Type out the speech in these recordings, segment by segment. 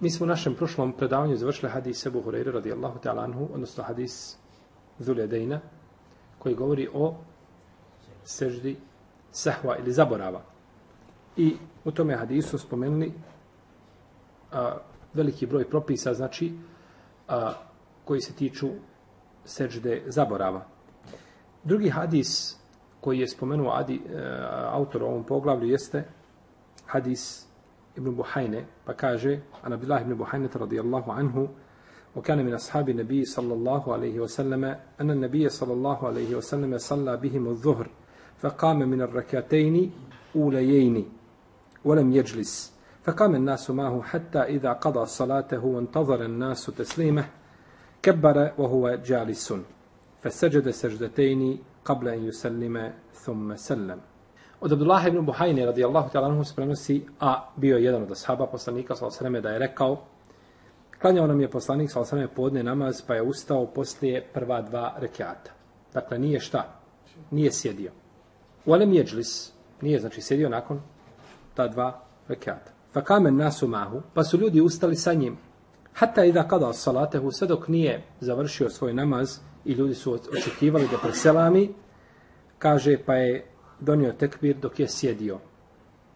Mi smo u našem prošlom predavanju završili hadis Ebu Hureyre radijallahu ta'ala anhu, odnosno hadis Dejna, koji govori o seždi sehva ili zaborava. I u tome hadisu spomenuli a, veliki broj propisa, znači a, koji se tiču sežde zaborava. Drugi hadis koji je spomenuo adi, a, e, autor u ovom poglavlju jeste hadis Ibn Buhajne, pa kaže, an Abdullah ibn Buhajne radijallahu anhu, وكان من أصحاب النبي صلى الله عليه وسلم أن النبي صلى الله عليه وسلم صلى بهم الظهر فقام من الركعتين أوليين ولم يجلس فقام الناس معه حتى إذا قضى صلاته وانتظر الناس تسليمه كبر وهو جالس فسجد سجدتين قبل أن يسلم ثم سلم. Od Abdullah ibn Buhajne radijallahu ta'ala anhu se prenosi, a bio je jedan od ashaba poslanika sallallahu da je rekao Klanjao nam je poslanik sallallahu podne namaz pa je ustao poslije prva dva rekiata. Dakle, nije šta? Nije sjedio. Walem jeđlis, nije znači sjedio nakon ta dva rekiata. Fa kamen nasu mahu, pa su ljudi ustali sa njim. Hatta i da kada salatehu, sve dok nije završio svoj namaz i ljudi su očekivali da preselami, kaže pa je donio tekbir dok je sjedio.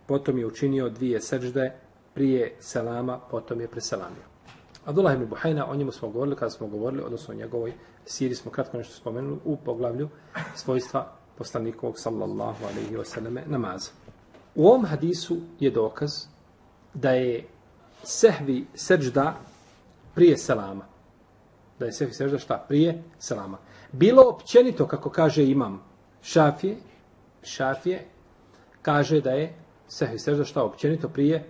Potom je učinio dvije sežde prije selama, potom je preselamio. Abdullah ibn Buhajna, o njemu smo govorili kada smo govorili, odnosno o njegovoj siri smo kratko nešto spomenuli u poglavlju svojstva poslanikovog sallallahu alaihi wasallam namaza. U ovom hadisu je dokaz da je sehvi sežda prije selama. Da je sehvi sežda šta? Prije selama. Bilo općenito, kako kaže imam šafije, šafije, kaže da je sehvi sežda šta općenito prije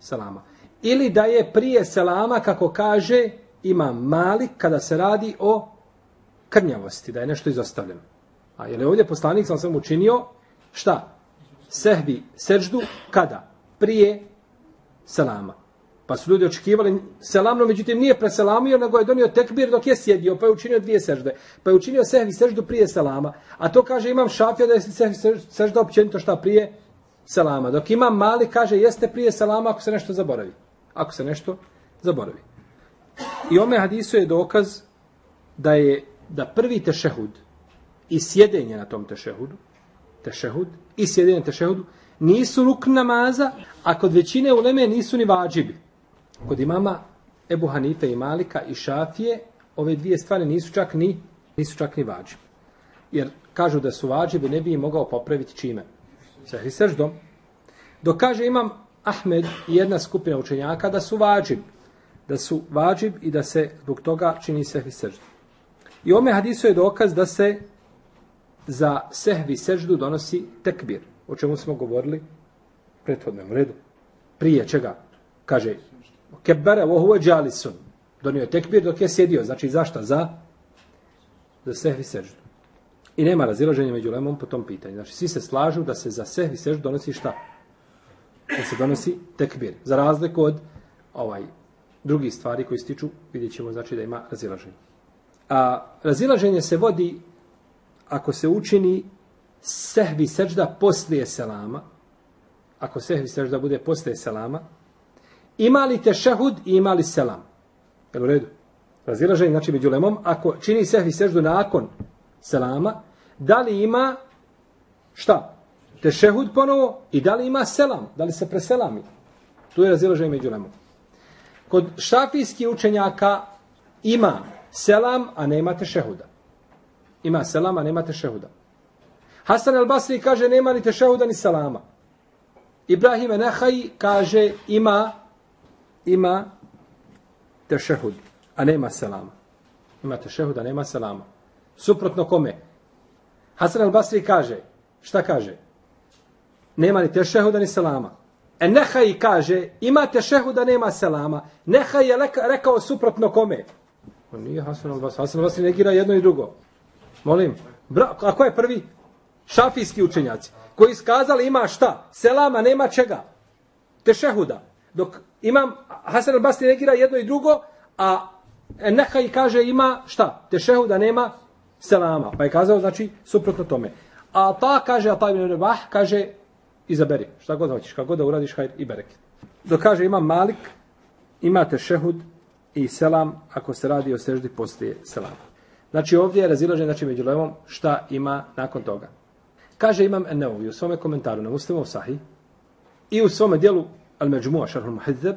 selama. Ili da je prije selama, kako kaže ima malik, kada se radi o krnjavosti, da je nešto izostavljeno. A je li ovdje poslanik sam sam učinio šta? Sehvi seždu kada? Prije selama. Pa su ljudi očekivali selamno, međutim nije preselamio, nego je donio tekbir dok je sjedio, pa je učinio dvije sežde. Pa je učinio sehvi seždu prije selama. A to kaže imam šafija da je sehvi sežda općenito šta prije selama. Dok imam mali kaže jeste prije selama ako se nešto zaboravi. Ako se nešto zaboravi. I ome hadisu je dokaz da je da prvi tešehud i sjedenje na tom tešehudu, tešehud i sjedenje na tešehudu, nisu ruk namaza, a kod većine uleme nisu ni vađibi. Kod imama Ebu Hanife i Malika i Šafije, ove dvije stvari nisu čak ni, nisu čak ni vađi. Jer kažu da su vađibi, ne bi mogao popraviti čime. Sehri seždom. Dok kaže imam Ahmed i jedna skupina učenjaka da su vađib. Da su vađib i da se zbog toga čini sehri seždom. I ome hadisu je dokaz da se za sehvi seždu donosi tekbir, o čemu smo govorili prethodnom redu. Prije čega? Kaže, Kebara vohu je džalisun. Donio je tekbir dok je sjedio. Znači, zašta? Za, za sehvi seždu. I nema razilaženja među lemom po tom pitanju. Znači, svi se slažu da se za sehvi seždu donosi šta? Da se donosi tekbir. Za razliku od ovaj drugi stvari koji stiču, vidjet ćemo znači da ima razilaženje. A razilaženje se vodi ako se učini sehvi sežda poslije selama, ako sehvi sežda bude poslije selama, ima li tešahud i ima li selam? Je u redu? Razilaženje, znači među lemom, ako čini sehvi seždu nakon selama, da li ima šta? Tešehud ponovo i da li ima selam? Da li se preselami? Tu je razilaženje među lemom. Kod šafijskih učenjaka ima selam, a nema tešehuda. Ima selama, nema tešehuda. Hasan al-Basri kaže nema ni tešehuda ni selama. Ibrahim Nehaj kaže ima ima tešehud, a nema selama. Ima tešehud, a nema selama. Suprotno kome? Hasan al-Basri kaže, šta kaže? Nema ni tešehuda ni selama. E Nehaj kaže, imate tešehuda, nema selama. Nehaj je leka, rekao suprotno kome? On nije Hasan al-Basri. Hasan al-Basri negira jedno i drugo. Molim. Bra, a ko je prvi? Šafijski učenjaci. Koji skazali ima šta? Selama nema čega. Tešehuda. Dok imam Hasan al-Basri negira jedno i drugo, a Nehaj kaže ima šta? Tešehu da nema selama. Pa je kazao, znači, suprotno tome. A ta kaže, a ta ibn Rebah kaže, izaberi. Šta god hoćeš, kako god da uradiš, hajde i bereket. Dok kaže, ima Malik, imate šehud i selam, ako se radi o seždi, postoje selam. Znači, ovdje je razilažen, znači, među levom, šta ima nakon toga. Kaže, imam Eneovi u svome komentaru na Muslimov Sahih i u svome dijelu Al-Međmu'a Šarhul Muhidzeb,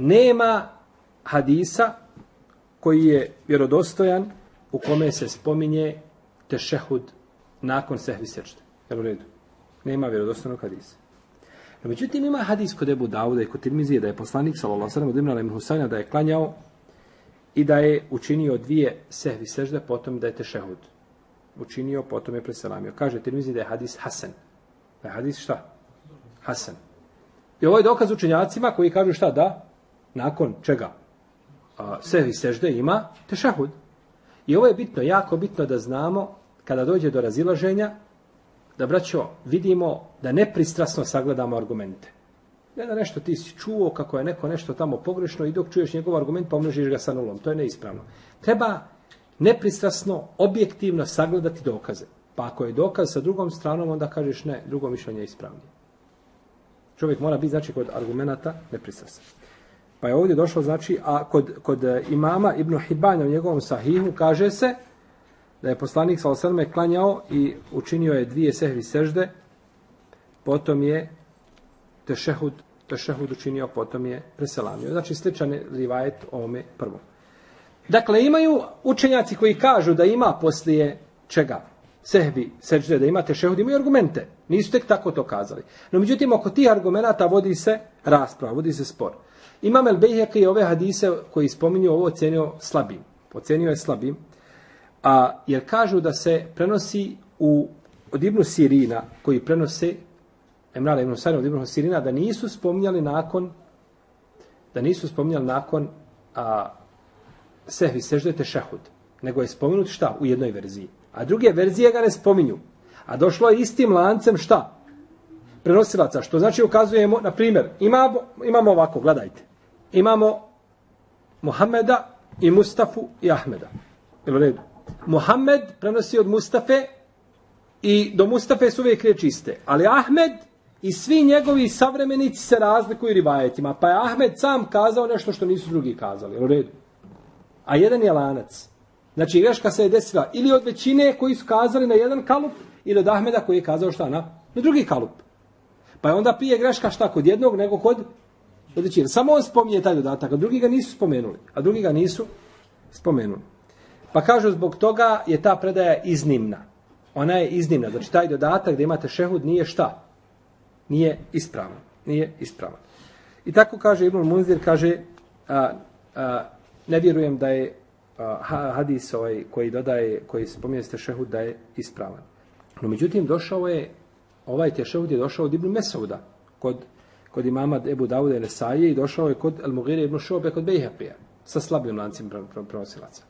nema hadisa koji je vjerodostojan u kome se spominje tešehud nakon sehvi sečde. Jel u redu? Nema vjerodostojnog hadisa. No, međutim, ima hadis kod Ebu Dauda i kod Tirmizije da je poslanik, sallallahu sallam, od Imrana ibn Husayna, da je klanjao i da je učinio dvije sehvi sežde, potom da je tešehud. Učinio, potom je preselamio. Kaže Tirmizije da je hadis Hasan. Da je hadis šta? Hasan. I ovo je dokaz učenjacima koji kažu šta da? Nakon čega? A, sehvi sežde ima tešahud. I ovo je bitno, jako bitno da znamo kada dođe do razilaženja, da braćo vidimo da nepristrasno sagledamo argumente. Ne da nešto ti si čuo kako je neko nešto tamo pogrešno i dok čuješ njegov argument pa pomnožiš ga sa nulom. To je neispravno. Treba nepristrasno, objektivno sagledati dokaze. Pa ako je dokaz sa drugom stranom, onda kažeš ne, drugo mišljenje je ispravnije. Čovjek mora biti, znači, kod argumenta nepristrasan. Pa je ovdje došlo, znači, a kod, kod e, imama Ibn Hibanja u njegovom sahihu kaže se da je poslanik sa osrme klanjao i učinio je dvije sehvi sežde, potom je tešehud, tešehud učinio, potom je preselamio. Znači, sličan je rivajet ovome prvom. Dakle, imaju učenjaci koji kažu da ima poslije čega? Sehvi, sežde, da ima tešehud, imaju argumente. Nisu tek tako to kazali. No, međutim, oko tih argumenta vodi se rasprava, vodi se spor. Imam El Bejheke je ove hadise koji spominju ovo ocenio slabim. Ocenio je slabim. A, jer kažu da se prenosi u, od Ibnu Sirina, koji prenose Emrala Ibnu Sarina od Ibnu Sirina, da nisu spominjali nakon da nisu spominjali nakon a, sehvi seždete šahud. Nego je spominut šta? U jednoj verziji. A druge verzije ga ne spominju. A došlo je istim lancem šta? Prenosilaca. Što znači ukazujemo, na primjer, imamo, imamo ovako, gledajte imamo Muhammeda i Mustafu i Ahmeda. Jel u redu? Muhammed prenosi od Mustafe i do Mustafe su uvijek riječi iste. Ali Ahmed i svi njegovi savremenici se razlikuju rivajetima. Pa je Ahmed sam kazao nešto što nisu drugi kazali. Jel u redu? A jedan je lanac. Znači greška se je desila ili od većine koji su kazali na jedan kalup ili od Ahmeda koji je kazao šta na, na drugi kalup. Pa je onda prije greška šta kod jednog nego kod Znači, samo on spominje taj dodatak, a drugi ga nisu spomenuli. A drugi ga nisu spomenuli. Pa kažu, zbog toga je ta predaja iznimna. Ona je iznimna. Znači, taj dodatak da imate šehud nije šta? Nije ispravan. Nije ispravan. I tako kaže Ibn Munzir, kaže, a, a, ne vjerujem da je a, hadis ovaj koji dodaje, koji spominje ste šehud da je ispravan. No, međutim, došao je, ovaj tešehud je došao od Ibn Mesauda, kod kod imama Ebu Dauda i Nesaje i došao je kod Al-Mughire ibn Šobe kod Bejhapija sa slabim lancim prenosilaca.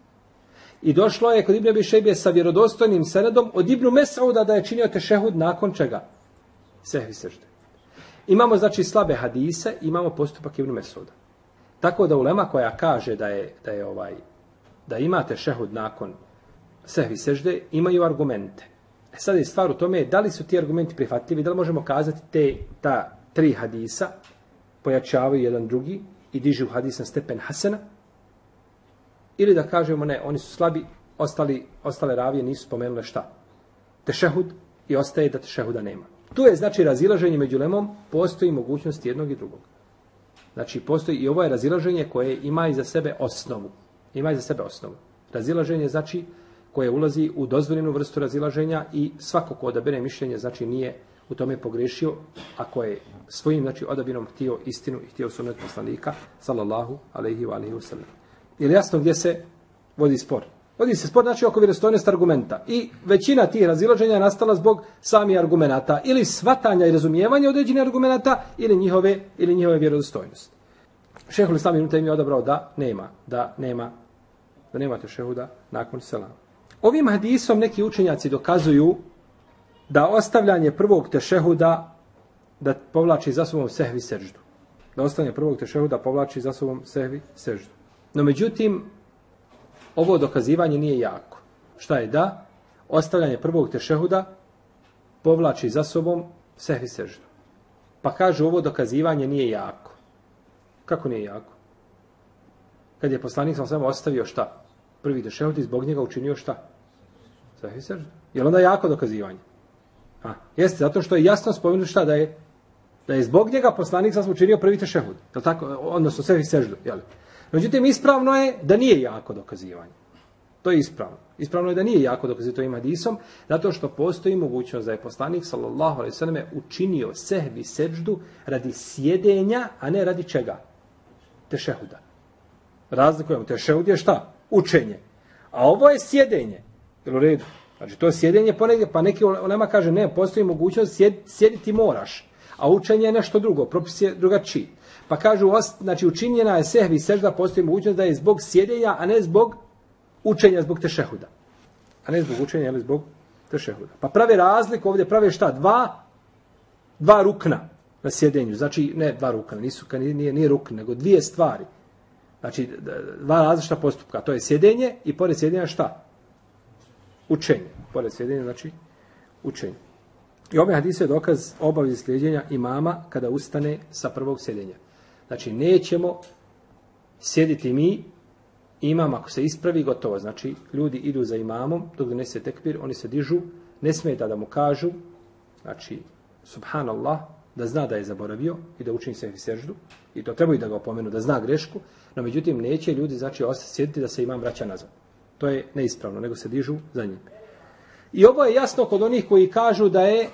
I došlo je kod Ibn Abi Šejbe sa vjerodostojnim senedom od Ibn Mesauda da je činio tešehud nakon čega? Sehvi sežde. Imamo znači slabe hadise, imamo postupak Ibn Mesauda. Tako da ulema koja kaže da je, da je ovaj da imate šehud nakon sehvi sežde, imaju argumente. E sad je stvar u tome da li su ti argumenti prihvatljivi, da li možemo kazati te, ta tri hadisa pojačavaju jedan drugi i dižu hadis na stepen Hasena ili da kažemo ne, oni su slabi, ostali, ostale ravije nisu spomenule šta? Tešehud i ostaje da tešehuda nema. Tu je znači razilaženje među lemom, postoji mogućnost jednog i drugog. Znači postoji i ovo je razilaženje koje ima i za sebe osnovu. Ima i za sebe osnovu. Razilaženje znači koje ulazi u dozvoljenu vrstu razilaženja i svako ko odabere mišljenje znači nije u tome pogrešio, ako je svojim znači, odabirom htio istinu i htio sunet poslanika, sallallahu alaihi wa alaihi wa sallam. Je jasno gdje se vodi spor? Vodi se spor znači oko vjerostojnost argumenta. I većina tih razilaženja je nastala zbog samih argumenata ili svatanja i razumijevanja određenih argumenata ili njihove ili njihove vjerodostojnosti. Šehul Islam ibn Taymi je odabrao da nema, da nema, da nemate šehuda nakon selama. Ovim hadisom neki učenjaci dokazuju da ostavljanje prvog tešehuda da povlači za sobom sehvi seždu. Da ostavljanje prvog tešehuda povlači za sobom sehvi seždu. No međutim, ovo dokazivanje nije jako. Šta je da? Ostavljanje prvog tešehuda povlači za sobom sehvi seždu. Pa kaže ovo dokazivanje nije jako. Kako nije jako? Kad je poslanik sam samo ostavio šta? Prvi tešehud i zbog njega učinio šta? Sehvi seždu. Je onda jako dokazivanje? A, jeste, zato što je jasno spomenuto šta da je da je zbog njega poslanik sam učinio prvi tešehud. Je tako? Odnosno sve seždu. je li? Međutim, ispravno je da nije jako dokazivanje. To je ispravno. Ispravno je da nije jako dokazivanje to ima hadisom, zato što postoji mogućnost da je poslanik, sallallahu alaihi sallam, učinio sehvi seždu radi sjedenja, a ne radi čega? Tešehuda. Razlikujemo. Tešehud je šta? Učenje. A ovo je sjedenje. Jel u redu? Znači, to je sjedenje ponegdje, pa neki onama kaže, ne, postoji mogućnost, sjed, sjediti moraš. A učenje je nešto drugo, propis je drugačiji. Pa kažu, znači učinjena je sehvi sežda, postoji mogućnost da je zbog sjedenja, a ne zbog učenja, zbog tešehuda. A ne zbog učenja, ali zbog tešehuda. Pa prave razliku ovdje, prave šta? Dva, dva rukna na sjedenju. Znači, ne dva rukna, nisu, nije, nije rukna, nego dvije stvari. Znači, dva različita postupka. To je sjedenje i pored sjedenja šta? Učenje. Pored sjedenja, znači, učenje. I ovaj hadis je dokaz obavezi slijedjenja imama kada ustane sa prvog sjedenja. Znači, nećemo sjediti mi, imam ako se ispravi, gotovo. Znači, ljudi idu za imamom, dok donese tekbir, oni se dižu, ne smeta da mu kažu, znači, subhanallah, da zna da je zaboravio i da učini se seždu, i to trebaju da ga opomenu, da zna grešku, no međutim, neće ljudi, znači, ostati sjediti da se imam vraća nazad. To je neispravno, nego se dižu za njim. I ovo je jasno kod onih koji kažu da je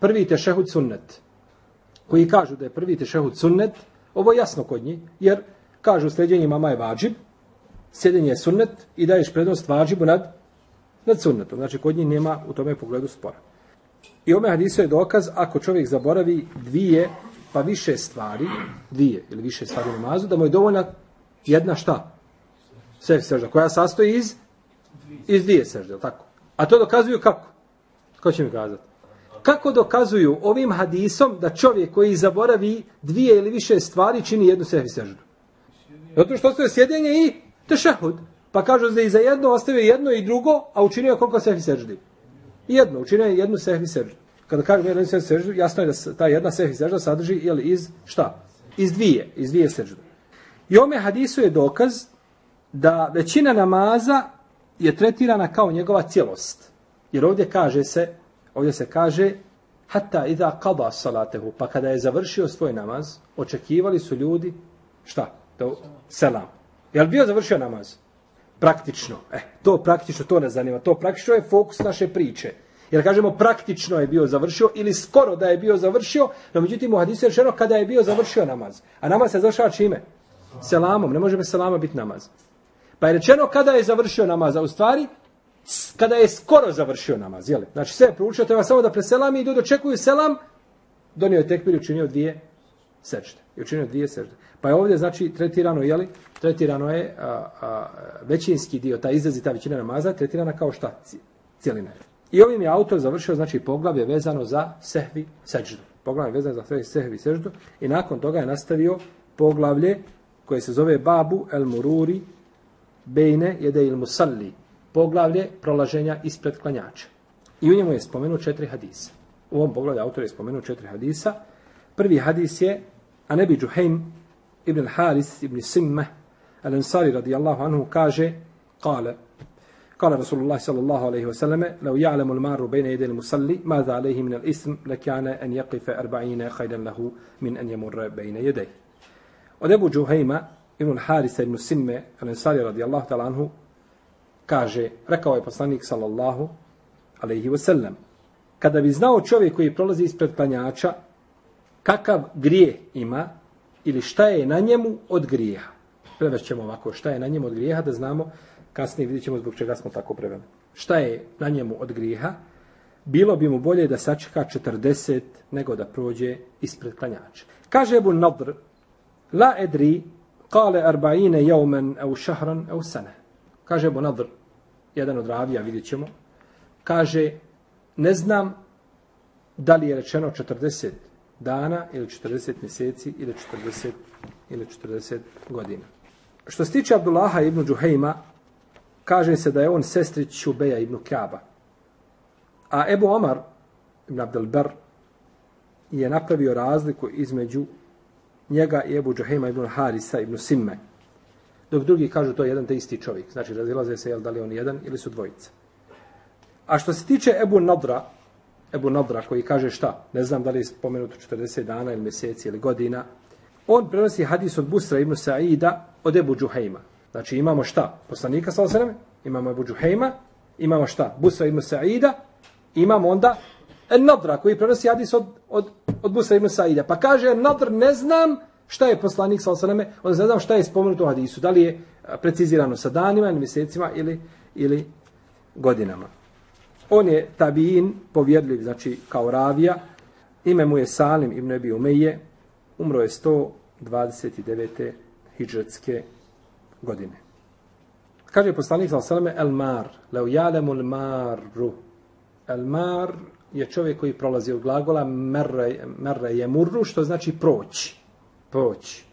prvi tešehud sunnet. Koji kažu da je prvi tešehud sunnet, Ovo je jasno kod njih, jer kažu sljeđenje mama je vađib, sjedenje je sunnet i daješ prednost vađibu nad, nad sunnetom. Znači, kod njih nema u tome pogledu spora. I ome hadisu je dokaz, ako čovjek zaboravi dvije, pa više stvari, dvije ili više stvari u namazu, da mu je dovoljna jedna šta? Sve sežda, koja sastoji iz, iz dvije sežde, tako? A to dokazuju kako? Ko će mi kazati? kako dokazuju ovim hadisom da čovjek koji zaboravi dvije ili više stvari čini jednu sehvi seždu? Zato što ostaje sjedenje i tešahud. Pa kažu da i za jedno ostavio jedno i drugo, a učinio koliko sehvi seždi? Jedno, učinio je jednu sehvi seždu. Kada kažemo jednu sehvi seždu, jasno je da ta jedna sehvi sežda sadrži jel, iz šta? Iz dvije, iz dvije sežde. I ome hadisu je dokaz da većina namaza je tretirana kao njegova cijelost. Jer ovdje kaže se Ovdje se kaže hatta idha qada salatehu, pa kada je završio svoj namaz, očekivali su ljudi šta? Da, selam. Je li bio završio namaz? Praktično. E, to praktično, to ne zanima. To praktično je fokus naše priče. Jer kažemo praktično je bio završio ili skoro da je bio završio, no međutim u hadisu je rečeno kada je bio završio namaz. A namaz se završava čime? Selamom. Ne može bez selama biti namaz. Pa je rečeno kada je završio namaz, a u stvari kada je skoro završio namaz, jel? Znači sve je proučio, treba samo da preselami i dočekuju selam, donio je tekbir i učinio dvije sečte. I učinio dvije sečte. Pa je ovdje, znači, tretirano, jeli? Tretirano je a, a, većinski dio, ta izrazi, ta većina namaza, tretirana kao šta? Cijelina je. I ovim je autor završio, znači, poglavlje vezano za sehvi seždu. Poglavlje vezano za sehvi seždu. I nakon toga je nastavio poglavlje koje se zove Babu el Mururi Bejne jede il Musalli poglavlje prolaženja ispred klanjača. I u njemu je spomenuo četiri hadisa. U ovom poglavlju autor je spomenuo četiri hadisa. Prvi hadis je Anebi Džuhejm ibn Haris ibn Simmeh al-Ansari radijallahu anhu kaže kale قال رسول الله صلى الله عليه وسلم لو يعلم المار بين يدي المصلي ماذا عليه من الاسم لكان أن يقف أربعين خيرا له من أن يمر بين يديه ودبو جهيمة ابن Ibn Harisa ibn Sinme, Al-Ansari radijallahu ta'ala anhu, kaže, rekao je poslanik sallallahu alaihi wasallam, kada bi znao čovjek koji prolazi ispred klanjača, kakav grije ima ili šta je na njemu od grijeha. Prevešćemo ovako, šta je na njemu od grijeha, da znamo, kasnije vidjet ćemo zbog čega smo tako preveli. Šta je na njemu od grijeha, bilo bi mu bolje da sačeka 40 nego da prođe ispred klanjača. Kaže Ebu Nadr, la edri kale arba'ine jaumen au šahran au sene. Kaže Bonadr, jedan od ravija, vidjet ćemo, kaže, ne znam da li je rečeno 40 dana ili 40 mjeseci ili 40 ili 40 godina. Što se tiče Abdullaha ibn Džuhejma, kaže se da je on sestrić Šubeja ibn Kaaba. A Ebu Omar ibn Abdelber je napravio razliku između njega i Ebu Džuhejma ibn Harisa ibn Simme. Dok drugi kažu to je jedan te isti čovjek. Znači razilaze se jel, da li on jedan ili su dvojica. A što se tiče Ebu Nadra, Ebu Nadra koji kaže šta, ne znam da li je spomenuto 40 dana ili mjeseci ili godina, on prenosi hadis od Busra ibn Sa'ida od Ebu Džuhejma. Znači imamo šta? Poslanika sa osaname, imamo Ebu Džuhejma, imamo šta? Busra ibn Sa'ida, imamo onda Nadra koji prenosi hadis od, od, od Musa ibn Sa'ida. Pa kaže Nadr, ne znam šta je poslanik sa osaname, on ne znam šta je spomenuto u hadisu. Da li je precizirano sa danima ili mjesecima ili, ili godinama. On je tabiin, povjedljiv, znači kao ravija. Ime mu je Salim ibn Ebi Umeje. Umro je 129. hijđretske godine. Kaže poslanik sa osaname, el mar, leo jalemul maru. El mar je čovjek koji prolazi od glagola merre, merre je murru, što znači proći. Proći.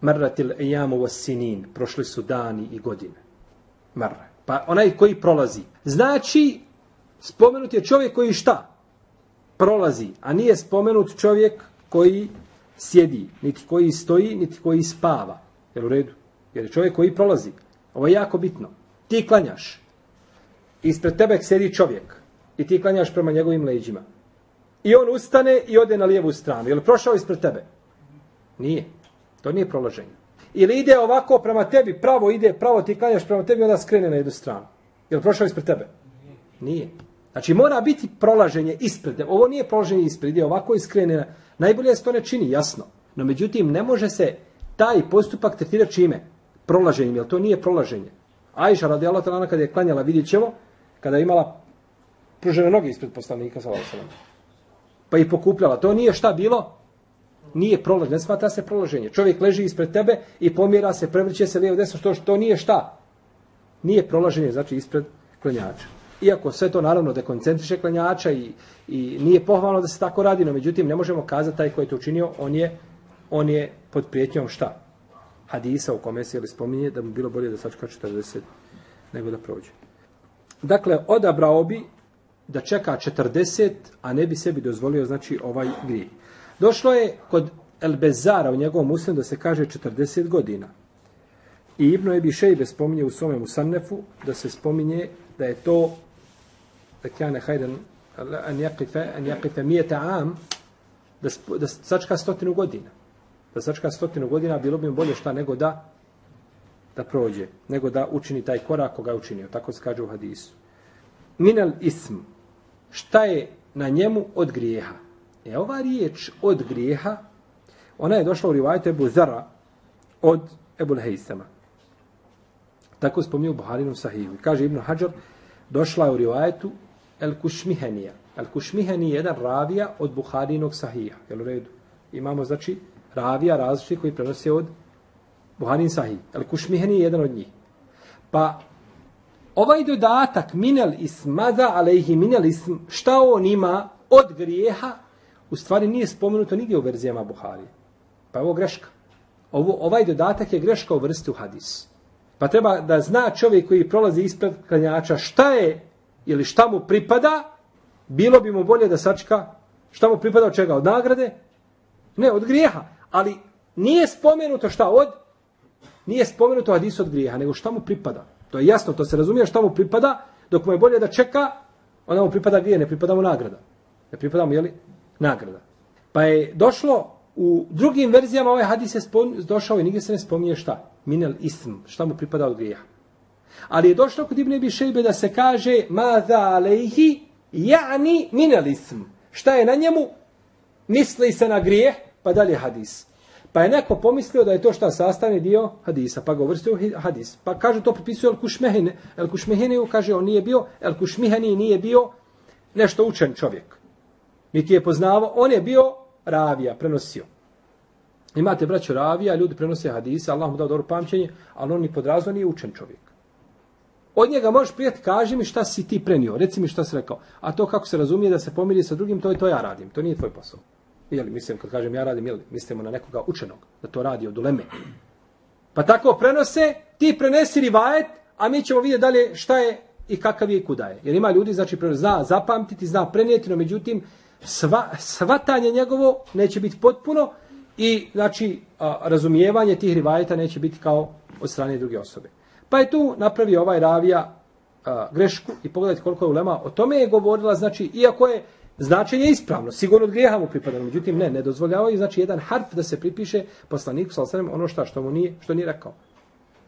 Merratil ejamu vas sinin. Prošli su dani i godine. Merre. Pa onaj koji prolazi. Znači, spomenut je čovjek koji šta? Prolazi. A nije spomenut čovjek koji sjedi. Niti koji stoji, niti koji spava. Jel u redu? Jer je čovjek koji prolazi. Ovo je jako bitno. Ti klanjaš. Ispred tebe sjedi čovjek. I ti klanjaš prema njegovim leđima. I on ustane i ode na lijevu stranu. Je li prošao ispred tebe? Nije. To nije prolaženje. Ili ide ovako prema tebi, pravo ide, pravo ti klanjaš prema tebi, onda skrene na jednu stranu. Je li prošao ispred tebe? Nije. Znači mora biti prolaženje ispred. Ovo nije prolaženje ispred, ide ovako i skrene. Najbolje se to ne čini, jasno. No međutim, ne može se taj postupak tretirati čime? Prolaženjem, jer to nije prolaženje. Ajša radi Allah kada je klanjala, vidjet ćemo, kada je imala pružene noge ispred poslanika, sa pa i pokupljala. To nije šta bilo? Nije prolaženje, ne smatra se prolaženje. Čovjek leži ispred tebe i pomjera se, prevrće se lijevo desno, što to nije šta? Nije prolaženje, znači ispred klanjača. Iako sve to naravno dekoncentriše klanjača i, i nije pohvalno da se tako radi, no međutim ne možemo kazati taj koji je to učinio, on je, on je pod prijetnjom šta? Hadisa u kome se ili spominje da bi bilo bolje da sačka 40 nego da prođe. Dakle, odabrao bi da čeka 40, a ne bi sebi dozvolio znači ovaj grijeh. Došlo je kod El Bezara u njegovom usnu da se kaže 40 godina. I Ibnu Ebi Šejbe spominje u svome Musannefu da se spominje da je to da kjane hajden an jakife, an jakife mijete am da, da sačka stotinu godina. Da sačka stotinu godina bilo bi bolje šta nego da da prođe, nego da učini taj korak koga je učinio. Tako se kaže u hadisu. Minel ism. Šta je na njemu od grijeha? E ova riječ od grijeha, ona je došla u rivajtu Ebu Zara od Ebu Lhejsama. Tako spominju Buharinu Sahihu. Kaže Ibn Hajar, došla je u rivajetu El Kušmihenija. El Kušmiheni je jedan ravija od Buharinog Sahija. Jel u redu? Imamo, znači, ravija različiti koji prenose od Buharin Sahih. El Kušmiheni je jedan od njih. Pa, ovaj dodatak minel ism, mada alejhi minel ism, šta on ima od grijeha, u stvari nije spomenuto nigdje u verzijama Buhari. Pa je ovo greška. Ovo, ovaj dodatak je greška u vrstu hadis. Pa treba da zna čovjek koji prolazi ispred klanjača šta je ili šta mu pripada, bilo bi mu bolje da sačka šta mu pripada od čega? Od nagrade? Ne, od grijeha. Ali nije spomenuto šta od? Nije spomenuto hadis od grijeha, nego šta mu pripada. To je jasno, to se razumije šta mu pripada, dok mu je bolje da čeka, onda mu pripada grije, ne pripada mu nagrada. Ne pripada mu, jeli, nagrada. Pa je došlo u drugim verzijama ovaj hadis je došao i nigdje se ne spominje šta? Minel ism, šta mu pripada od grijeha. Ali je došlo kod Ibn Ebi Šejbe da se kaže ma za alejhi ja'ni minel ism. Šta je na njemu? Misli se na grijeh, pa dalje hadis. Pa je neko pomislio da je to šta sastavni dio hadisa, pa ga uvrstio hadis. Pa kaže to pripisuje El Kušmehine. El Kušmehine kaže on nije bio, El Kušmehine nije bio nešto učen čovjek. Niti je poznavao, on je bio ravija, prenosio. Imate braću ravija, ljudi prenose hadise, Allah mu dao dobro pamćenje, ali on ni podrazno nije učen čovjek. Od njega možeš prijeti, kaži mi šta si ti prenio, reci mi šta si rekao. A to kako se razumije da se pomiri sa drugim, to je to ja radim, to nije tvoj posao. Jeli, mislim, kad kažem ja radim, jeli, mislimo na nekoga učenog, da to radi od uleme. Pa tako prenose, ti prenesi rivajet, a mi ćemo vidjeti dalje šta je i kakav je i kuda je. Jer ima ljudi, znači, zna zapamtiti, zna prenijeti, no međutim, sva, svatanje njegovo neće biti potpuno i, znači, a, razumijevanje tih rivajeta neće biti kao od strane druge osobe. Pa je tu napravio ovaj ravija a, grešku i pogledajte koliko je ulema o tome je govorila, znači, iako je značenje ispravno, sigurno od grijeha mu pripada, međutim ne, ne dozvoljavaju, znači jedan harf da se pripiše poslaniku sa ono šta, što mu nije, što nije rekao.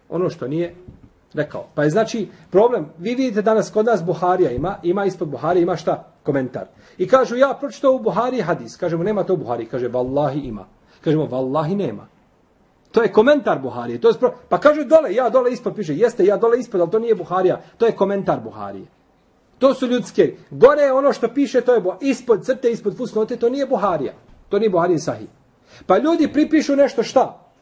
Ono što nije rekao. Pa je znači problem, vi vidite danas kod nas Buharija ima, ima ispod Buharija ima šta? Komentar. I kažu ja pročito u Buhari hadis, kažemo nema to u Buhari, kaže vallahi ima. Kažemo vallahi nema. To je komentar Buharije. To je spro... Pa kažu dole, ja dole ispod piše, jeste ja dole ispod, ali to nije Buharija, to je komentar Buharije. To su ljudske. Gore je ono što piše, to je bo... ispod crte, ispod fusnote, to nije Buharija. To nije Buharija sahi. Pa ljudi pripišu nešto šta?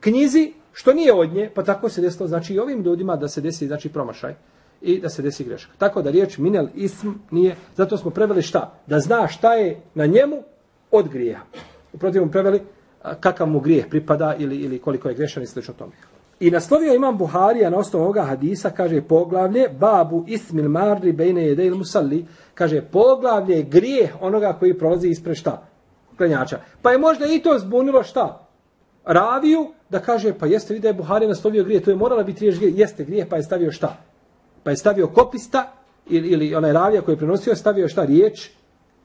Knjizi, što nije od nje, pa tako se desilo, znači i ovim ljudima da se desi, znači promašaj i da se desi greška. Tako da riječ minel ism nije, zato smo preveli šta? Da zna šta je na njemu od grijeha. U protivom preveli kakav mu grijeh pripada ili, ili koliko je grešan i slično tome. I naslovio imam Buharija na osnovu ovoga hadisa, kaže poglavlje, babu ismil marri bejne jede il musalli, kaže poglavlje grijeh onoga koji prolazi ispred šta? Klenjača. Pa je možda i to zbunilo šta? Raviju, da kaže, pa jeste vidi da je Buharija naslovio grijeh, to je morala biti riješ grijeh, jeste grijeh, pa je stavio šta? Pa je stavio kopista, ili, ili onaj ravija koji je prenosio, stavio šta riječ?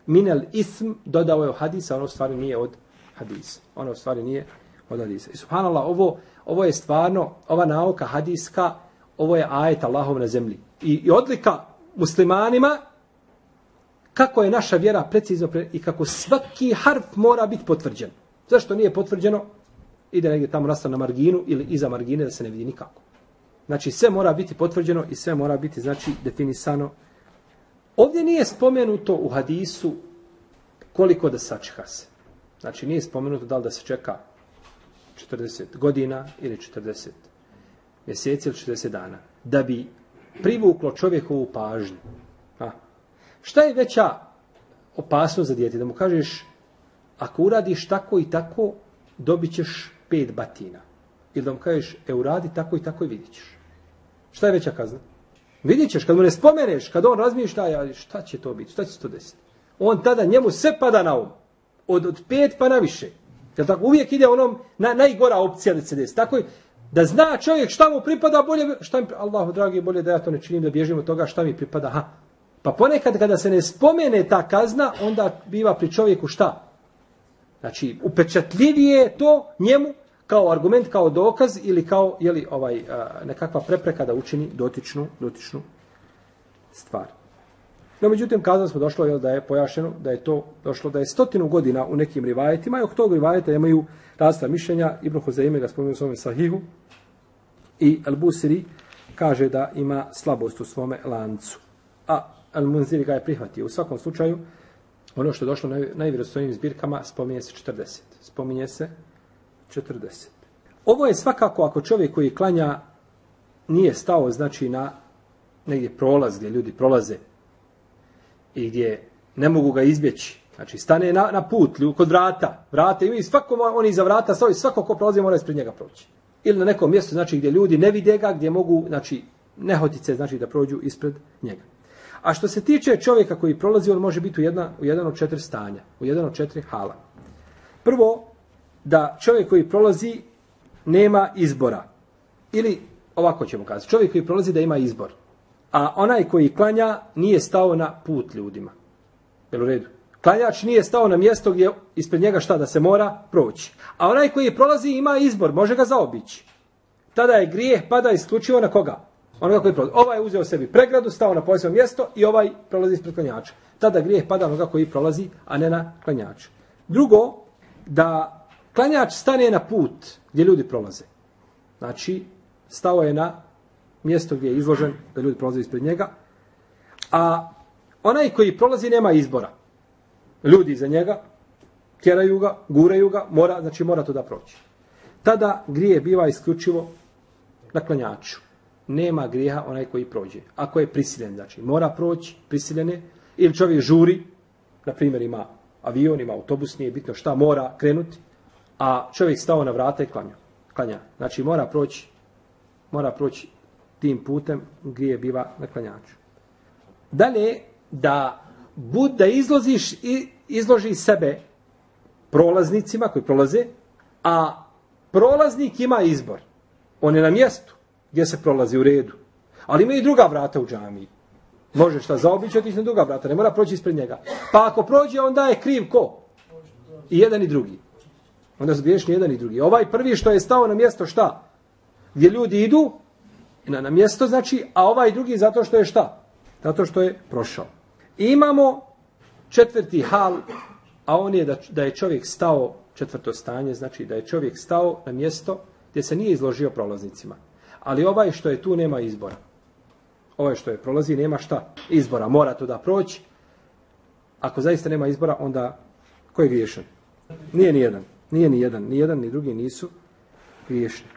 Minel ism, dodao je u hadisa, ono stvari nije od hadisa. Ono u stvari nije od hadisa. I subhanallah, ovo, ovo je stvarno, ova nauka hadiska, ovo je ajet Allahov na zemlji. I, i odlika muslimanima, kako je naša vjera precizno pre, i kako svaki harf mora biti potvrđen. Zašto nije potvrđeno? Ide negdje tamo rasta na marginu ili iza margine da se ne vidi nikako. Znači sve mora biti potvrđeno i sve mora biti znači definisano. Ovdje nije spomenuto u hadisu koliko da sačeka se. Znači nije spomenuto da li da se čeka 40 godina ili 40 mjeseci ili 40 dana. Da bi privuklo čovjekovu pažnju. A, šta je veća opasnost za djete? Da mu kažeš, ako uradiš tako i tako, dobit ćeš pet batina. Ili da mu kažeš, e uradi tako i tako i vidit ćeš. Šta je veća kazna? Vidit ćeš, kad mu ne spomeneš, kad on razmišlja, šta će to biti, šta će se to desiti? On tada, njemu sve pada na um od, od pet pa na više. Jel tako? Uvijek ide onom na, najgora opcija da se desi. Tako je, da zna čovjek šta mu pripada bolje, šta mi, Allahu dragi, bolje da ja to ne činim, da bježim od toga šta mi pripada. Ha. Pa ponekad kada se ne spomene ta kazna, onda biva pri čovjeku šta? Znači, upečatljivije to njemu kao argument, kao dokaz ili kao jeli, ovaj, nekakva prepreka da učini dotičnu, dotičnu stvar. No, međutim, kazali smo došlo je da je pojašeno da je to došlo da je stotinu godina u nekim rivajetima i oko tog rivajeta imaju rasta mišljenja. Ibn Huzeime ga spomenuo u svome sahihu i Al-Busiri kaže da ima slabost u svome lancu. A Al-Munziri ga je prihvatio. U svakom slučaju, ono što je došlo na najvjerostojnim zbirkama, spominje se 40. Spominje se 40. Ovo je svakako ako čovjek koji klanja nije stao, znači na negdje prolaz gdje ljudi prolaze i gdje ne mogu ga izbjeći. Znači, stane na, na put, kod vrata, vrata, i svako, oni za vrata stoji, svako ko prolazi mora ispred njega proći. Ili na nekom mjestu, znači, gdje ljudi ne vide ga, gdje mogu, znači, nehotice, znači, da prođu ispred njega. A što se tiče čovjeka koji prolazi, on može biti u, jedna, u jedan od četiri stanja, u jedan od četiri hala. Prvo, da čovjek koji prolazi nema izbora. Ili, ovako ćemo kazati, čovjek koji prolazi da ima izbor a onaj koji klanja nije stao na put ljudima. Jel u redu? Klanjač nije stao na mjesto gdje ispred njega šta da se mora proći. A onaj koji prolazi ima izbor, može ga zaobići. Tada je grijeh pada isključivo na koga? Onoga koji prolazi. Ovaj je uzeo sebi pregradu, stao na posebno mjesto i ovaj prolazi ispred klanjača. Tada grijeh pada onoga koji prolazi, a ne na klanjača. Drugo, da Klanjač stane na put gdje ljudi prolaze. Znači, stao je na mjesto gdje je izložen da ljudi prolaze ispred njega. A onaj koji prolazi nema izbora. Ljudi iza njega tjeraju ga, guraju ga, mora, znači mora to da proći. Tada grije biva isključivo na klanjaču. Nema grijeha onaj koji prođe. Ako je prisiljen, znači mora proći, prisiljen je, ili čovjek žuri, na primjer ima avion, ima autobus, nije bitno šta, mora krenuti, a čovjek stao na vrata i klanja. klanja. Znači mora proći, mora proći tim putem grije biva na klanjaču. Dalje, da bud da izloziš i izloži sebe prolaznicima koji prolaze, a prolaznik ima izbor. On je na mjestu gdje se prolazi u redu. Ali ima i druga vrata u džamiji. Može šta zaobići, otići na druga vrata. Ne mora proći ispred njega. Pa ako prođe, onda je kriv ko? I jedan i drugi. Onda su griješni jedan i drugi. Ovaj prvi što je stao na mjesto šta? Gdje ljudi idu, na, na mjesto znači, a ovaj drugi zato što je šta? Zato što je prošao. I imamo četvrti hal, a on je da, da je čovjek stao, četvrto stanje, znači da je čovjek stao na mjesto gdje se nije izložio prolaznicima. Ali ovaj što je tu nema izbora. Ovaj što je prolazi nema šta izbora, mora to da proći. Ako zaista nema izbora, onda ko je griješan? Nije ni jedan. Nije ni jedan. Ni jedan, ni drugi nisu griješni.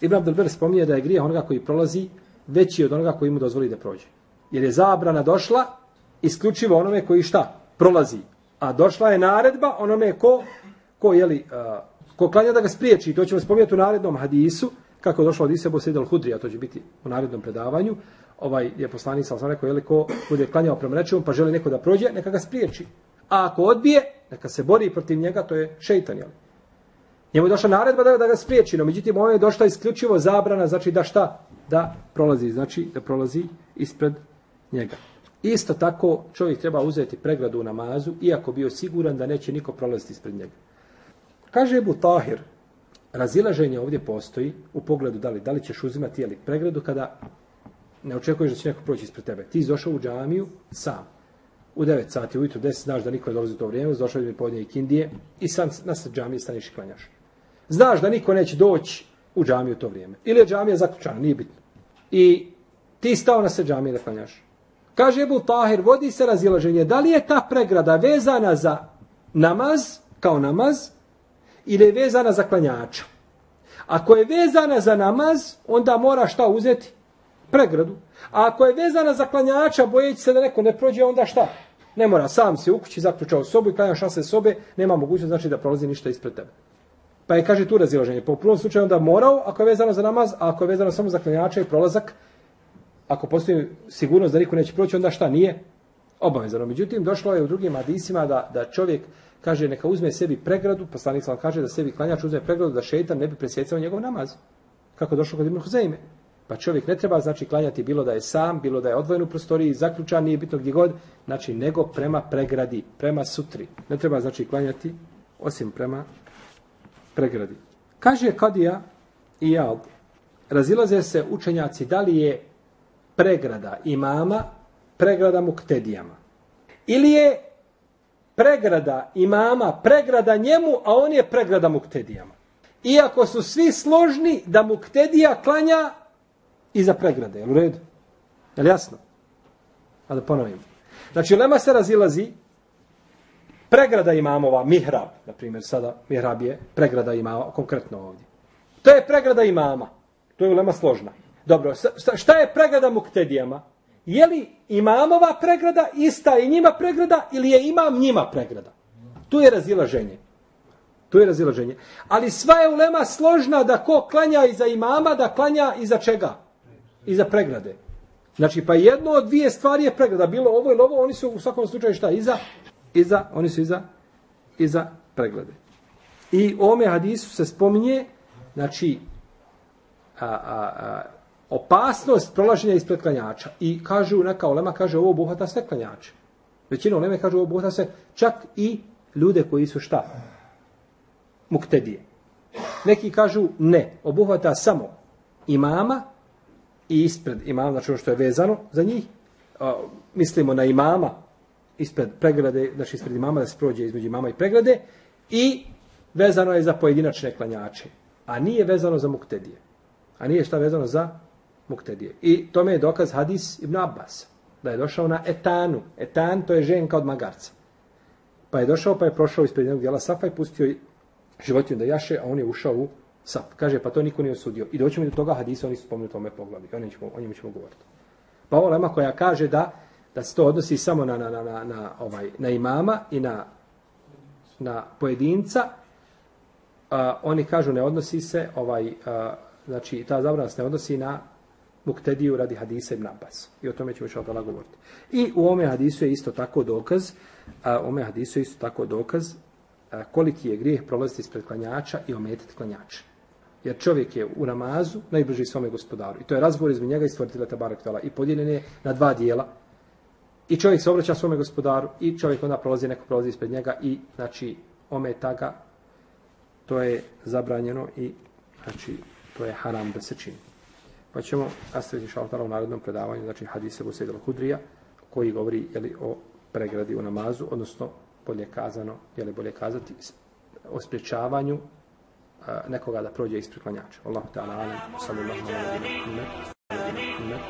Ibn Abdelber spominje da je grijeh onoga koji prolazi veći od onoga koji mu dozvoli da prođe. Jer je zabrana došla isključivo onome koji šta? Prolazi. A došla je naredba onome ko, ko, jeli, uh, ko klanja da ga spriječi. I To ćemo spominjati u narednom hadisu, kako je došlo od Isebo Sedel Hudri, a to će biti u narednom predavanju. Ovaj je poslanik, sam rekao, jeli, ko bude klanjao prema rečevom, pa želi neko da prođe, neka ga spriječi. A ako odbije, neka se bori protiv njega, to je šeitan, jeli. Njemu je došla naredba da, da ga spriječi, no međutim, ovo je došla isključivo zabrana, znači da šta? Da prolazi, znači da prolazi ispred njega. Isto tako čovjek treba uzeti pregradu u namazu, iako bio siguran da neće niko prolaziti ispred njega. Kaže Ebu Tahir, razilaženje ovdje postoji u pogledu da li, da li ćeš uzimati jeli, pregradu kada ne očekuješ da će neko proći ispred tebe. Ti došao u džamiju sam. U 9 sati ujutru, 10 znaš da niko ne dolazi u to vrijeme, došao mi podnije i kindije i sam na se džamiji staniš i klanjaš. Znaš da niko neće doći u džamiju u to vrijeme. Ili je džamija zaključana, nije bitno. I ti stao na se džamije da klanjaš. Kaže Ebu Tahir, vodi se razilaženje, da li je ta pregrada vezana za namaz, kao namaz, ili je vezana za klanjača. Ako je vezana za namaz, onda mora šta uzeti? Pregradu. A ako je vezana za klanjača, bojeći se da neko ne prođe, onda šta? Ne mora, sam se u kući zaključao sobu i klanjaš se sobe, nema mogućnost znači da prolazi ništa ispred tebe. Pa je, kaže, tu razilaženje. Po prvom slučaju onda morao, ako je vezano za namaz, a ako je vezano samo za klanjača i prolazak, ako postoji sigurnost da niko neće proći, onda šta nije? Obavezano. Međutim, došlo je u drugim hadisima da, da čovjek kaže neka uzme sebi pregradu, poslanik sam kaže da sebi klanjač uzme pregradu da šeitan ne bi presjecao njegov namaz. Kako došlo kod Ibn Huzeime. Pa čovjek ne treba znači klanjati bilo da je sam, bilo da je odvojen u prostoriji, zaključan, nije bitno gdje god, znači nego prema pregradi, prema sutri. Ne treba znači klanjati osim prema pregradi. Kaže Kadija i ja, razilaze se učenjaci da li je pregrada imama, pregrada muktedijama. Ili je pregrada imama, pregrada njemu, a on je pregrada muktedijama. Iako su svi složni da muktedija klanja iza pregrade. Je u redu? Je li jasno? A da ponovim. Znači, lema se razilazi pregrada imamova, mihrab, na primjer, sada mihrab je pregrada imama, konkretno ovdje. To je pregrada imama. To je ulema složna. Dobro, šta je pregrada muktedijama? Je li imamova pregrada ista i njima pregrada ili je imam njima pregrada? Tu je razilaženje. Tu je razilaženje. Ali sva je ulema složna da ko klanja iza imama, da klanja iza čega? Iza pregrade. Znači, pa jedno od dvije stvari je pregrada. Bilo ovo ili ovo, oni su u svakom slučaju šta? Iza, iza, oni su iza, iza preglede. I ome hadisu se spominje, znači, a, a, a, opasnost prolaženja ispred klanjača. I kažu, neka olema kaže, ovo obuhvata sve klanjače. Većina oleme kaže, ovo obuhvata sve, čak i ljude koji su šta? Muktedije. Neki kažu, ne, obuhvata samo imama i ispred imama, znači ono što je vezano za njih. A, mislimo na imama ispred pregrade, znači ispred imama da se prođe između imama i pregrade i vezano je za pojedinačne klanjače, a nije vezano za muktedije. A nije šta vezano za muktedije. I tome je dokaz hadis Ibn Abbas, da je došao na etanu. Etan to je ženka od magarca. Pa je došao, pa je prošao ispred jednog dijela safa i pustio životinju da jaše, a on je ušao u saf. Kaže, pa to niko nije osudio. I doćemo do toga hadisa, oni su spomenuli tome poglavi. O njemu, o njemu ćemo govoriti. Pa ovo lema koja kaže da da se to odnosi samo na, na, na, na, na, ovaj, na imama i na, na pojedinca, a, oni kažu ne odnosi se, ovaj, a, znači ta zabrana se ne odnosi na muktediju radi hadisa ibn Abbas. I o tome ćemo još odala govoriti. I u ome hadisu je isto tako dokaz, a, u ome hadisu je isto tako dokaz a, koliki je grijeh prolaziti ispred klanjača i ometiti klanjača. Jer čovjek je u namazu najbliži svome gospodaru. I to je razgovor između njega i stvoritela Tabarak Tala. I podijeljen je na dva dijela. I čovjek se obraća svome gospodaru i čovjek onda prolazi, neko prolazi ispred njega i znači ometa ga. To je zabranjeno i znači to je haram da se čini. Pa ćemo nastaviti šaltara u narodnom predavanju, znači hadise Busaid al-Hudrija, koji govori jeli, o pregradi u namazu, odnosno bolje kazano, je li bolje kazati, o spriječavanju nekoga da prođe ispred klanjača. Allahu ta'ala, alam, sallallahu alaihi wa sallam,